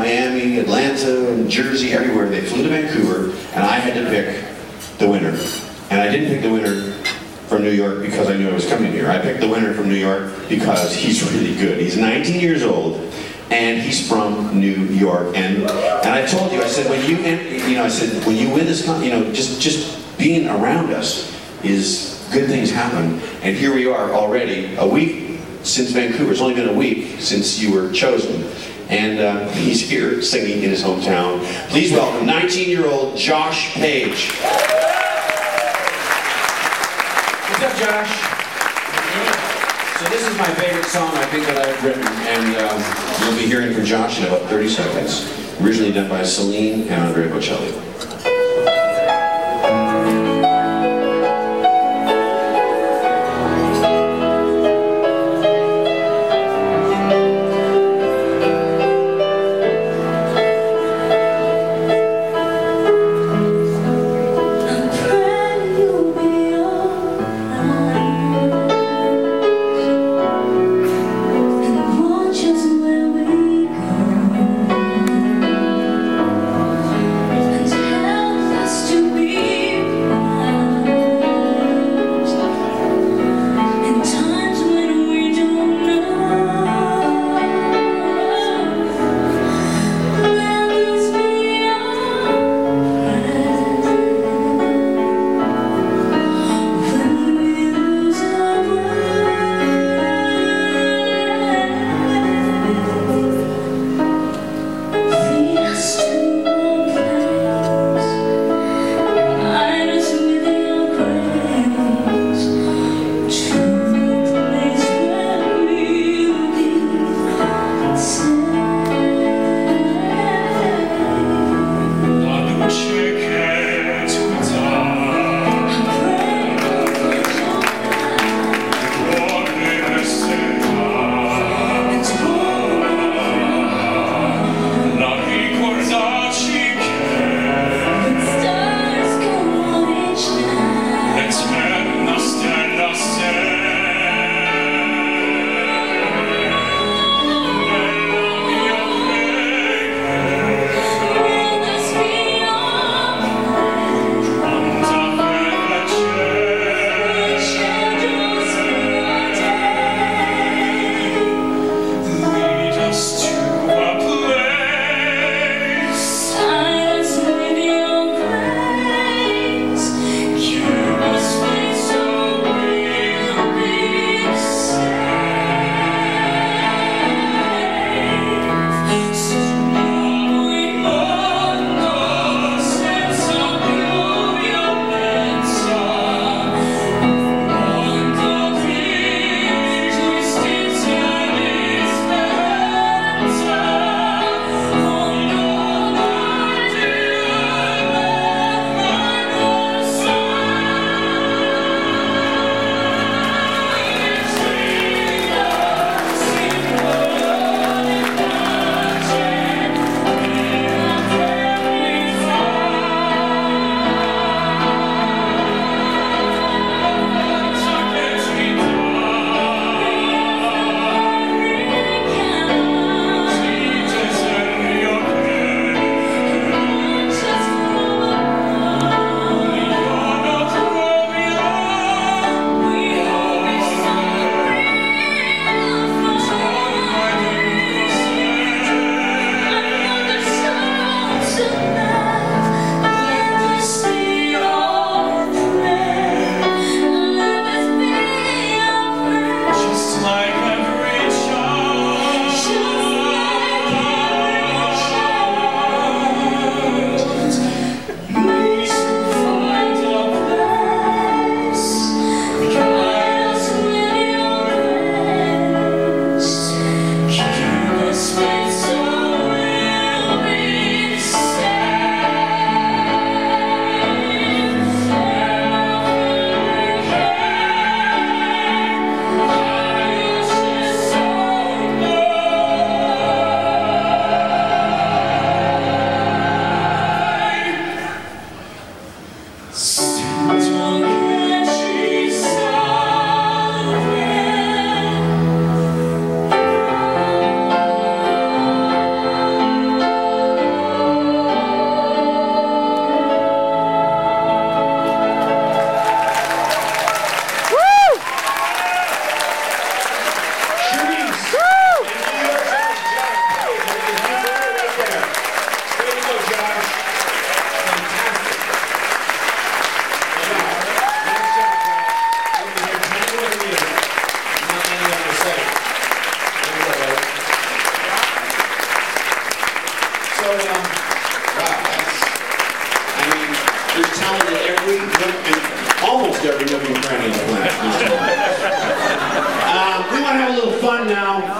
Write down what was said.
Miami, Atlanta, and Jersey, everywhere. They flew to Vancouver, and I had to pick the winner. And I didn't pick the winner from New York because I knew I was coming here. I picked the winner from New York because he's really good. He's 19 years old, and he's from New York. And and I told you, I said when you you know, I said when you win this, you know, just just being around us is good things happen. And here we are already a week since Vancouver. It's only been a week since you were chosen. And uh, he's here singing in his hometown. Please welcome 19-year-old Josh Page. What's up, Josh? So this is my favorite song I think that I've written, and um, you'll be hearing from Josh in about 30 seconds. Originally done by Celine and Andrea Bocelli. ます。There's talent in every almost every nook and cranny on the planet. Um, we want to have a little fun now.